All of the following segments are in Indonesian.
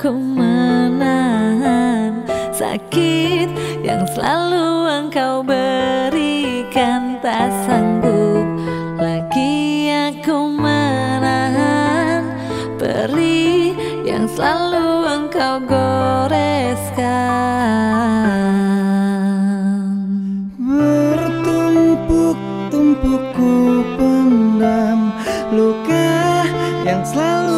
aku menahan sakit yang selalu engkau berikan. Tak sanggup lagi aku menahan perih yang selalu engkau goreskan. Bertumpuk-tumpuk ku pendam luka yang selalu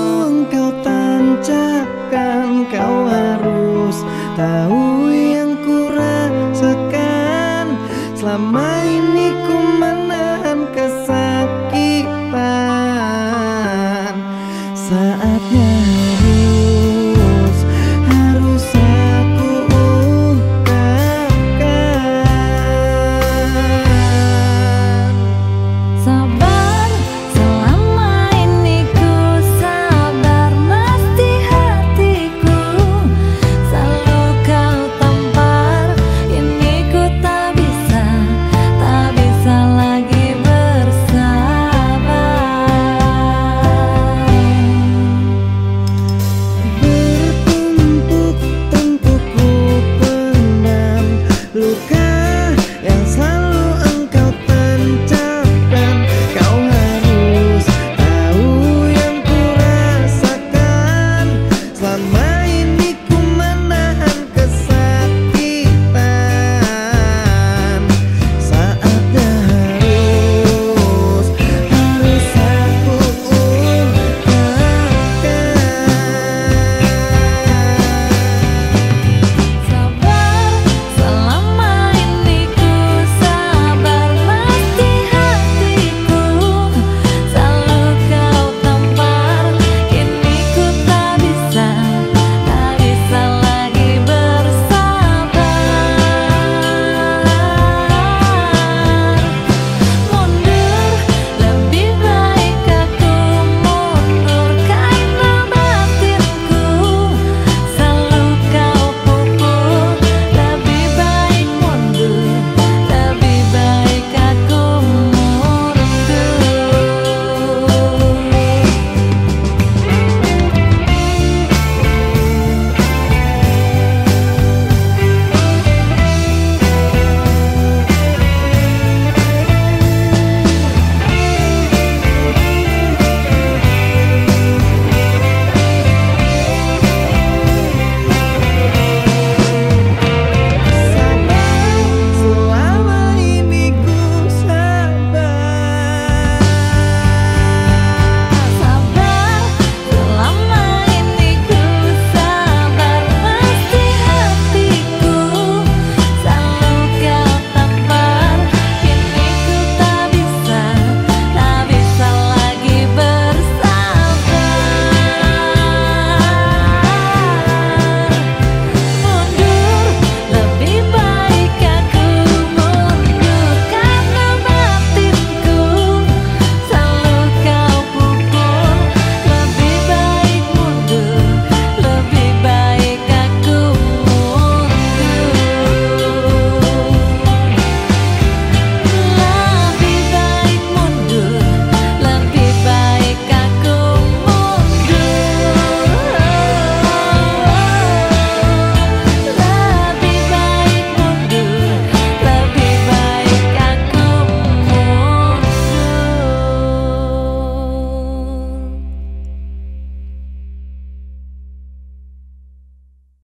ucapkan kau harus tahu yang kurasakan selama